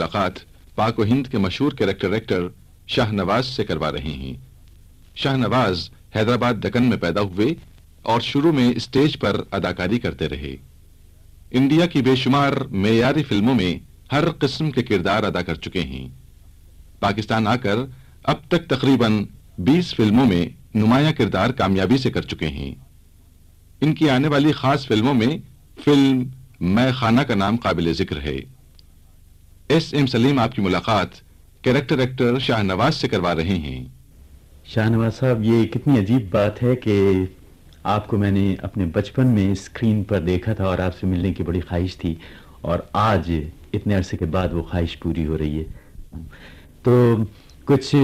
ملاقات پاک و ہند کے مشہور کریکٹر ایکٹر شاہ نواز سے کروا رہے ہیں۔ شاہ نواز حیدرآباد دکن میں پیدا ہوئے اور شروع میں اسٹیج پر اداکاری کرتے رہے۔ انڈیا کی بے شمار معیاری فلموں میں ہر قسم کے کردار ادا کر چکے ہیں۔ پاکستان آ کر اب تک تقریباً بیس فلموں میں نمایاں کردار کامیابی سے کر چکے ہیں۔ ان کی آنے والی خاص فلموں میں فلم میں خانہ کا نام قابل ذکر ہے۔ ایس ایم سلیم آپ کی ملاقات کریکٹر ایکٹر شاہ نواز سے کروا رہے ہیں۔ شاہ نواز صاحب یہ کتنی عجیب بات ہے کہ آپ کو میں نے اپنے بچپن میں اسکرین پر دیکھا تھا اور آپ سے ملنے کی بڑی خواہش تھی اور آج اتنے عرصے کے بعد وہ خواہش پوری ہو رہی ہے۔ تو کچھ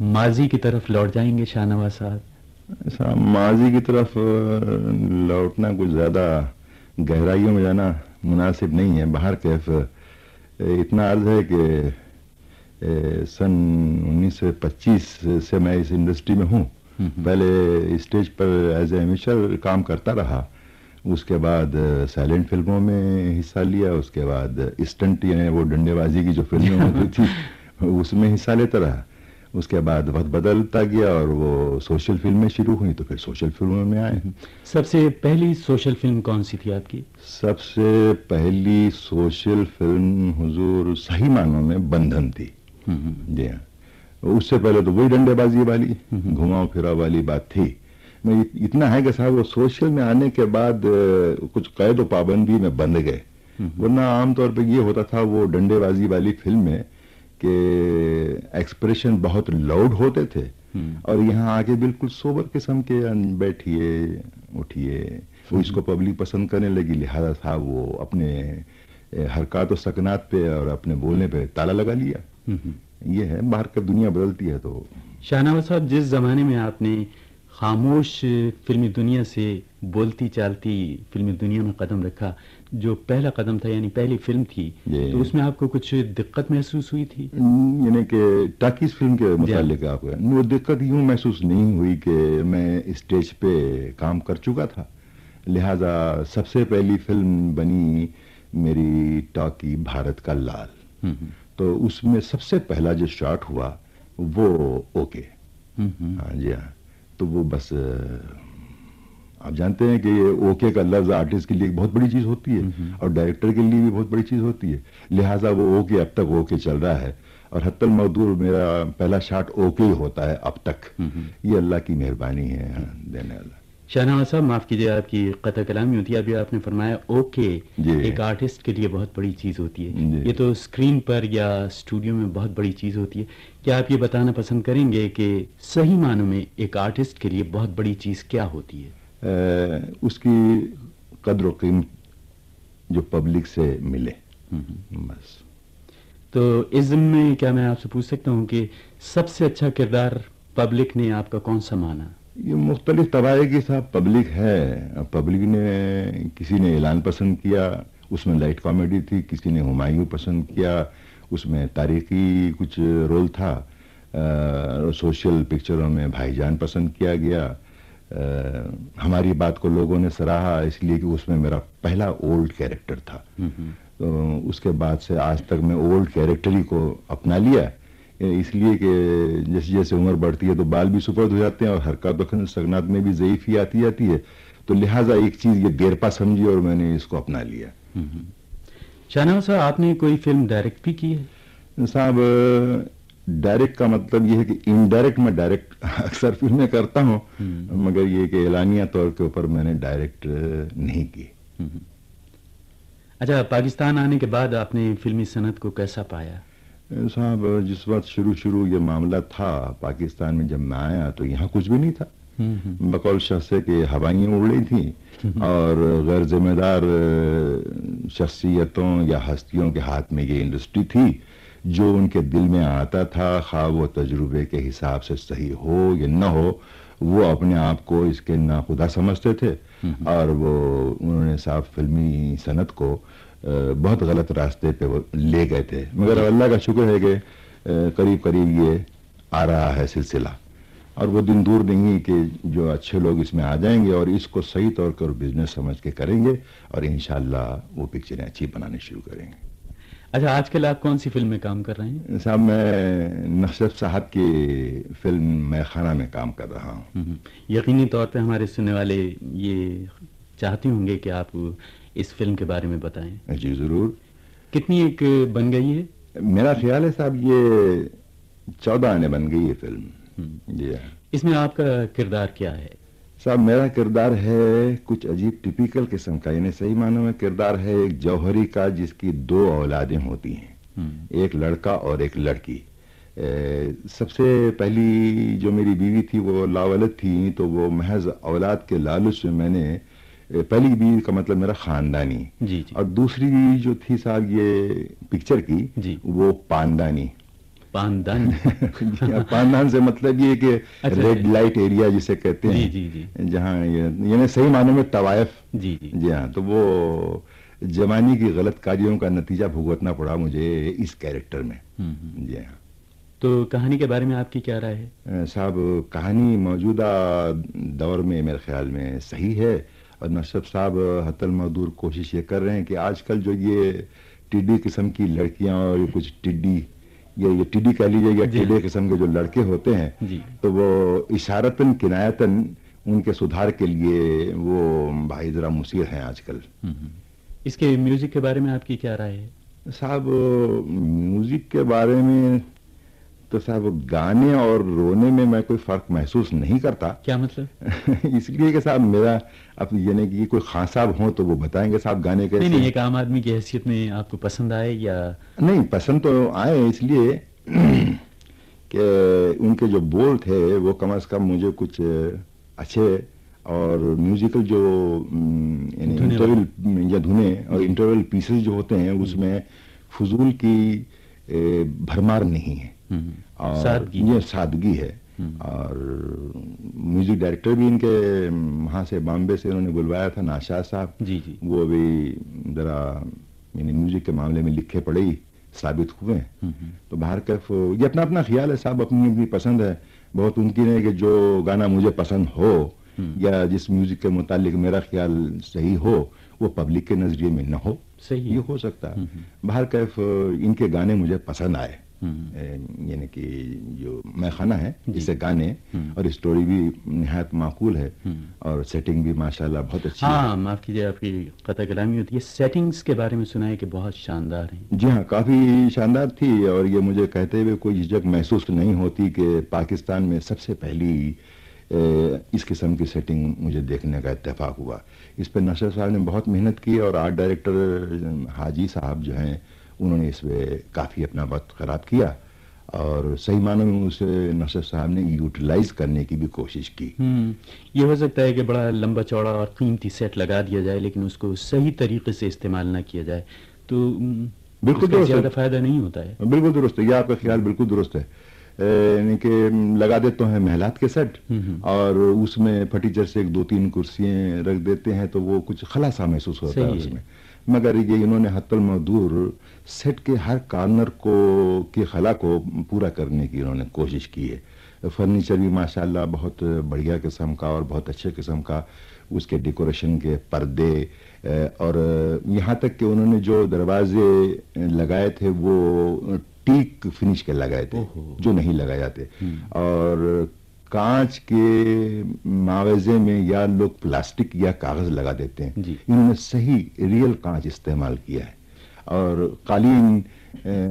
ماضی کی طرف لوٹ جائیں گے شاہ نواز صاحب؟ صاحب ماضی کی طرف لوٹنا کچھ زیادہ گہرائیوں میں جانا مناسب نہیں ہے۔ باہر کیف اتنا عرض ہے کہ سن انیس سو پچیس سے میں اس انڈسٹری میں ہوں۔ پہلے اسٹیج پر ایز اے امیشر کام کرتا رہا۔ اس کے بعد سائلنٹ فلموں میں حصہ لیا۔ اس کے بعد اسٹنٹ یعنی وہ ڈنڈے بازی کی جو فلمیں ہوتی تھی اس میں حصہ لیتا رہا۔ اس کے بعد وقت بدلتا گیا اور وہ سوشل فلمیں شروع ہوئی تو پھر سوشل فلموں میں آئے سب سے پہلی سوشل فلم کون سی تھی آپ کی؟ سب سے پہلی سوشل فلم حضور صحیح معنوں میں بندھن تھی۔ جی ہاں۔ اس سے پہلے تو وہی ڈنڈے بازی والی گھماؤ پھرا والی بات تھی۔ میں اتنا ہے کہ صاحب وہ سوشل میں آنے کے بعد کچھ قید و پابندی میں بند گئے۔ ورنہ عام طور پہ یہ ہوتا تھا وہ ڈنڈے بازی والی فلم میں کہ ایکسپریشن بہت لاؤڈ ہوتے تھے اور یہاں آگے بالکل سوبر قسم کے بیٹھیے اٹھیے۔ وہ اس کو پبلک پسند کرنے لگی لہذا تھا وہ اپنے حرکات و سکنات پہ اور اپنے بولنے پہ تالا لگا لیا۔ یہ ہے باہر کب دنیا بدلتی ہے تو۔ شاہنواز صاحب جس زمانے میں آپ نے خاموش فلمی دنیا سے بولتی چالتی فلمی دنیا میں قدم رکھا جو پہلا قدم تھا یعنی پہلی فلم تھی تو اس میں آپ کو کچھ دقت محسوس ہوئی تھی؟ یعنی کہ ٹاکیز فلم کے متعلق آپ وہ دقت یوں محسوس نہیں ہوئی کہ میں اسٹیج پہ کام کر چکا تھا۔ لہذا سب سے پہلی فلم بنی میری ٹاکی بھارت کا لال۔ تو اس میں سب سے پہلا جو شاٹ ہوا وہ اوکے۔ ہاں جی ہاں۔ تو وہ بس آپ جانتے ہیں کہ یہ اوکے کا لفظ آرٹسٹ کے لیے بہت بڑی چیز ہوتی ہے اور ڈائریکٹر کے لیے بھی بہت بڑی چیز ہوتی ہے۔ لہٰذا وہ اوکے اب تک اوکے چل رہا ہے اور حت المدور میرا پہلا شاٹ اوکے ہی ہوتا ہے اب تک۔ یہ اللہ کی مہربانی ہے۔ دینے والا شاہنواز صاحب معاف کیجیے آپ کی قطع کلامی ہوتی ہے۔ ابھی آپ نے فرمایا اوکے ایک آرٹسٹ کے لیے بہت بڑی چیز ہوتی ہے۔ یہ تو اسکرین پر یا اسٹوڈیو میں بہت بڑی چیز ہوتی ہے۔ کیا آپ یہ بتانا پسند کریں گے کہ صحیح معنوں میں ایک آرٹسٹ کے لیے بہت بڑی چیز کیا ہوتی ہے؟ اس کی قدر و قیمت جو پبلک سے ملے۔ بس۔ تو اس میں کیا میں آپ سے پوچھ سکتا ہوں کہ سب سے اچھا کردار پبلک نے آپ کا کون سا مانا؟ یہ مختلف طبائع کی صاحب پبلک ہے۔ پبلک نے کسی نے اعلان پسند کیا اس میں لائٹ کامیڈی تھی کسی نے ہمایوں پسند کیا اس میں تاریخی کچھ رول تھا۔ سوشل پکچروں میں بھائی جان پسند کیا گیا۔ ہماری بات کو لوگوں نے سراہا اس لیے کہ اس میں میرا پہلا اولڈ کیریکٹر تھا۔ تو اس کے بعد سے آج تک میں اولڈ کیریکٹر ہی کو اپنا لیا اس لیے کہ جیسے جیسے عمر بڑھتی ہے تو بال بھی سپرد ہو جاتے ہیں اور حرکات و سگنات میں بھی ضعیفی آتی جاتی ہے۔ تو لہٰذا ایک چیز یہ دیرپا سمجھی اور میں نے اس کو اپنا لیا۔ شاہنواز صاحب آپ نے کوئی فلم ڈائریکٹ بھی کی ہے؟ صاحب ڈائریکٹ کا مطلب یہ ہے کہ انڈائریکٹ میں ڈائریکٹ اکثر فلمیں کرتا ہوں مگر یہ کہ اعلانیہ طور کے اوپر میں نے ڈائریکٹ نہیں کی اچھا پاکستان آنے کے بعد آپ نے فلمی صنعت کو کیسا پایا؟ صاحب جس وقت شروع شروع یہ معاملہ تھا پاکستان میں جب میں آیا تو یہاں کچھ بھی نہیں تھا۔ بقول شخص ہے کہ ہوائیاں اڑ رہی تھیں اور غیر ذمہ دار شخصیتوں یا ہستیوں کے ہاتھ میں یہ انڈسٹری تھی۔ جو ان کے دل میں آتا تھا خواہ وہ تجربے کے حساب سے صحیح ہو یا نہ ہو وہ اپنے آپ کو اس کے ناخدا سمجھتے تھے۔ اور وہ انہوں نے صاف فلمی صنعت کو بہت غلط راستے پہ وہ لے گئے تھے۔ مگر اللہ کا شکر ہے کہ قریب قریب یہ آ رہا ہے سلسلہ۔ اور وہ دن دور نہیں کہ جو اچھے لوگ اس میں آ جائیں گے اور اس کو صحیح طور پر بزنس سمجھ کے کریں گے اور انشاءاللہ وہ پکچریں اچھی بنانے شروع کریں گے۔ اچھا آج کل آپ کون سی فلم میں کام کر رہے ہیں؟ صاحب میں نقشب صاحب کی فلم میں خانہ میں کام کر رہا ہوں۔ یقینی طور پہ ہمارے سننے والے یہ چاہتے ہوں گے کہ آپ اس فلم کے بارے میں بتائیں۔ جی ضرور۔ کتنی ایک بن گئی ہے؟ میرا خیال ہے صاحب یہ چودہ آنے بن گئی ہے فلم۔ جی ہاں۔ اس میں آپ کا کردار کیا ہے؟ صاحب میرا کردار ہے کچھ عجیب ٹپیکل قسم کا یعنی صحیح معنوں میں کردار ہے ایک جوہری کا جس کی دو اولادیں ہوتی ہیں۔ ایک لڑکا اور ایک لڑکی۔ سب سے پہلی جو میری بیوی تھی وہ لاولد تھی تو وہ محض اولاد کے لالچ میں میں نے پہلی بیوی کا مطلب میرا خاندانی۔ جی جی۔ اور دوسری جو تھی صاحب یہ پکچر کی جی۔ وہ پاندانی۔ پاندان پاندان سے مطلب یہ کہ اچھا، ریڈ لائٹ ایریا جسے کہتے جی ہیں۔ جی جی جہاں یہ- یعنی صحیح معنوں میں طوائف۔ جی جی۔ جی ہاں تو وہ جوانی کی غلط کاریوں کا نتیجہ بھگتنا پڑا مجھے اس کیریکٹر میں۔ جی ہاں۔ تو کہانی کے بارے میں آپ کی کیا رائے ہے؟ صاحب کہانی موجودہ دور میں میرے خیال میں صحیح ہے۔ اور نصب صاحب حت المدور کوشش یہ کر رہے ہیں کہ آج کل جو یہ ٹڈی قسم کی لڑکیاں اور کچھ ٹڈی یا یہ ٹڈی کہہ لیجیے یا جی۔ ٹڈے قسم کے جو لڑکے ہوتے ہیں جی تو وہ اشارتاً کنایتاً ان کے سدھار کے لیے وہ بھائی ذرا مصیر ہیں آج کل۔ اس کے میوزک کے بارے میں آپ کی کیا رائے ہے صاحب میوزک کے بارے میں تو صاحب گانے اور رونے میں میں کوئی فرق محسوس نہیں کرتا کیا مطلب اس لیے کہ صاحب میرا اب یعنی کہ کوئی خان صاحب ہوں تو وہ بتائیں گے صاحب گانے کیسے نہیں نہیں ہیں۔ ایک عام آدمی کی حیثیت میں آپ کو پسند آئے یا نہیں پسند تو آئے اس لیے کہ ان کے جو بول تھے وہ کم از کم مجھے کچھ اچھے اور میوزیکل جو یعنی انٹرول یا دھنے اور انٹرول پیسز جو ہوتے ہیں اس میں فضول کی بھرمار نہیں ہے۔ اور یہ سادگی ہے۔ اور میوزک ڈائریکٹر بھی ان کے وہاں سے بامبے سے انہوں نے بلوایا تھا ناشاد صاحب۔ جی جی۔ وہ بھی ذرا یعنی میوزک کے معاملے میں لکھے پڑے ہی ثابت ہوئے ہیں۔ تو باہر کیف یہ اپنا اپنا خیال ہے صاحب اپنی اپنی پسند ہے۔ بہت ممکن ہے کہ جو گانا مجھے پسند ہو یا جس میوزک کے متعلق میرا خیال صحیح ہو وہ پبلک کے نظریے میں نہ ہو۔ صحیح یہ ہو سکتا ہے۔ باہر کیف ان کے گانے مجھے پسند آئے۔ یعنی کہ جو میں خانہ ہے جی۔ جسے گانے اور اسٹوری بھی نہایت معقول ہے اور سیٹنگ بھی ماشاءاللہ بہت اچھی ہے۔ ہاں معاف کیجیے آپ کی قطع کلامی ہوتی ہے۔ سیٹنگز کے بارے میں سنا ہے کہ بہت شاندار ہیں۔ جی ہاں کافی شاندار تھی اور یہ مجھے کہتے ہوئے کوئی جھجک محسوس نہیں ہوتی کہ پاکستان میں سب سے پہلی اس قسم کی سیٹنگ مجھے دیکھنے کا اتفاق ہوا۔ اس پہ نشر صاحب نے بہت محنت کی اور آرٹ ڈائریکٹر حاجی صاحب جو ہیں انہوں نے اس پہ کافی اپنا وقت خراب کیا اور صحیح معنوں میں اسے نشر صاحب نے یوٹیلائز کرنے کی بھی کوشش کی۔ یہ ہو سکتا ہے کہ بڑا لمبا چوڑا اور قیمتی سیٹ لگا دیا جائے لیکن اس کو صحیح طریقے سے استعمال نہ کیا جائے تو بالکل درست۔ زیادہ فائدہ نہیں ہوتا ہے۔ بالکل درست ہے یہ آپ کا خیال بالکل درست ہے۔ یعنی کہ لگا دیتے ہیں محلات کے سیٹ اور اس میں فرٹیچر سے ایک دو تین کرسیاں رکھ دیتے ہیں تو وہ کچھ خلاصہ محسوس ہوتا ہے۔ اس۔ میں۔ مگر یہ انہوں نے حت المدور سیٹ کے ہر کارنر کو کی خلا کو پورا کرنے کی انہوں نے کوشش کی ہے۔ فرنیچر بھی ماشاءاللہ بہت بڑھیا قسم کا اور بہت اچھے قسم کا اس کے ڈیکوریشن کے پردے اور یہاں تک کہ انہوں نے جو دروازے لگائے تھے وہ ٹیک فنش کے لگائے تھے۔ جو نہیں لگائے جاتے۔ اور کانچ کے معاوضے میں یا لوگ پلاسٹک یا کاغذ لگا دیتے ہیں۔ جی۔ انہوں نے صحیح ریئل کانچ استعمال کیا ہے۔ اور قالین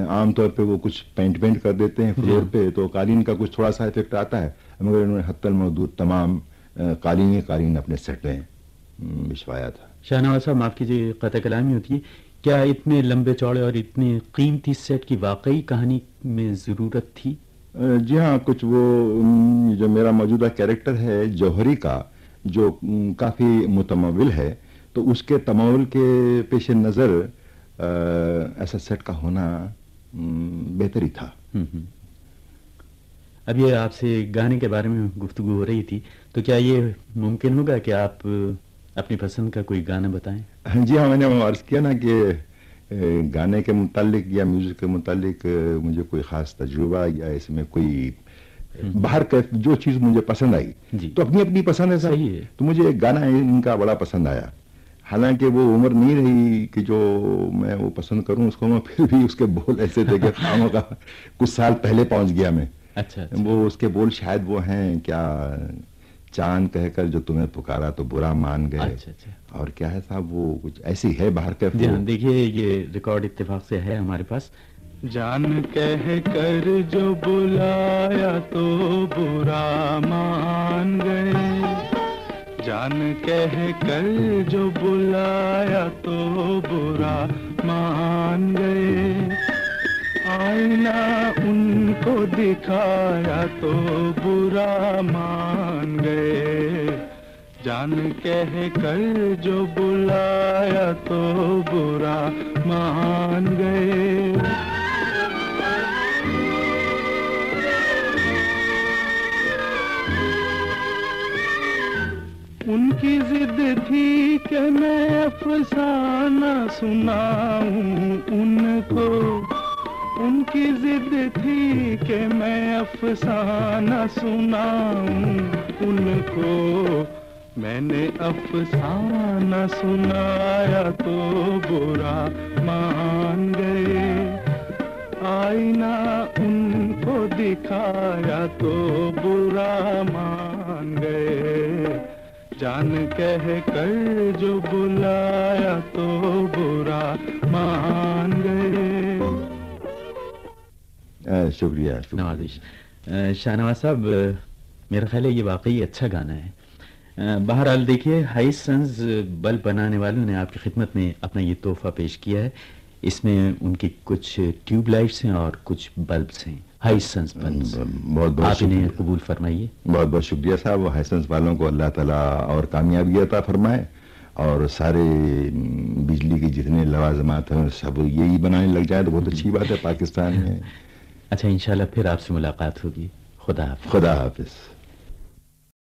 عام طور پہ وہ کچھ پینٹ پینٹ کر دیتے ہیں فلور پہ تو قالین کا کچھ تھوڑا سا افیکٹ آتا ہے مگر انہوں نے حت المدور تمام قالین قالین اپنے سیٹ میں بچھوایا تھا۔ شاہنواز صاحب معاف کیجیے قطع کلامی ہوتی ہے۔ کیا اتنے لمبے چوڑے اور اتنے قیمتی سیٹ کی واقعی کہانی میں ضرورت تھی؟ جی ہاں کچھ وہ جو میرا موجودہ کیریکٹر ہے جوہری کا جو کافی متمول ہے تو اس کے تمول کے پیش نظر ایسا سیٹ کا ہونا بہتر ہی تھا۔ اب یہ آپ سے گانے کے بارے میں گفتگو ہو رہی تھی تو کیا یہ ممکن ہوگا کہ آپ اپنی پسند کا کوئی گانا بتائیں جی ہاں میں نے عرض کیا نا کہ گانے کے متعلق یا میوزک کے متعلق مجھے کوئی خاص تجربہ یا اس میں کوئی باہر کا جو چیز مجھے پسند آئی جی۔ تو اپنی اپنی پسند ہے۔ صحیح ہے۔ تو مجھے ایک گانا ان کا بڑا پسند آیا حالانکہ وہ عمر نہیں رہی کہ جو میں وہ پسند کروں اس کو میں پھر بھی اس کے بول ایسے تھے کہ خاموں کا کچھ سال پہلے پہنچ گیا میں اچھا اچھا وہ اس کے بول شاید وہ ہیں کیا چاند کہہ کر جو تمہیں پکارا تو برا مان گئے۔ اچھا اچھا۔ اور کیا ہے صاحب وہ کچھ ایسی ہے باہر کے جی ہاں دیکھیے یہ ریکارڈ اتفاق سے ہے ہمارے پاس۔ جان کہہ کر جو بلایا تو برا مان گئے۔ جان کہہ کر جو بلایا تو برا مان گئے۔ آئینہ ان کو دکھایا تو برا مان گئے۔ جان کہہ کر جو بلایا تو برا مان گئے۔ ان کی ضد تھی کہ میں افسانہ سناؤں ان کو۔ ان کی ضد تھی کہ میں افسانہ سناؤں ان کو۔ میں نے افسانہ سنایا تو برا مان گئے۔ آئینہ ان کو دکھایا تو برا مان گئے۔ جان کہہ کر جو بلایا تو برا مان گئے۔ شکریہ شکریہ۔ نوازش اہ، شاہ نواز صاحب میرا خیال ہے یہ واقعی اچھا گانا ہے۔ بہرحال دیکھیے ہائی سنز بلب بنانے والوں نے آپ کی خدمت میں اپنا یہ تحفہ پیش کیا ہے۔ اس میں ان کی کچھ ٹیوب لائٹس ہیں اور کچھ بلبس ہیں ہائی سنز بلبس بہت بہت آپ انہیں قبول فرمائیے۔ بہت بہت شکریہ صاحب حسنس والوں کو اللہ تعالیٰ اور کامیابی عطا فرمائے۔ اور سارے بجلی کے جتنے لوازمات ہیں سب یہی بنانے لگ جائیں تو بہت اچھی بات ہے پاکستان میں۔ اچھا انشاءاللہ پھر آپ سے ملاقات ہوگی۔ خدا حافظ۔ خدا حافظ۔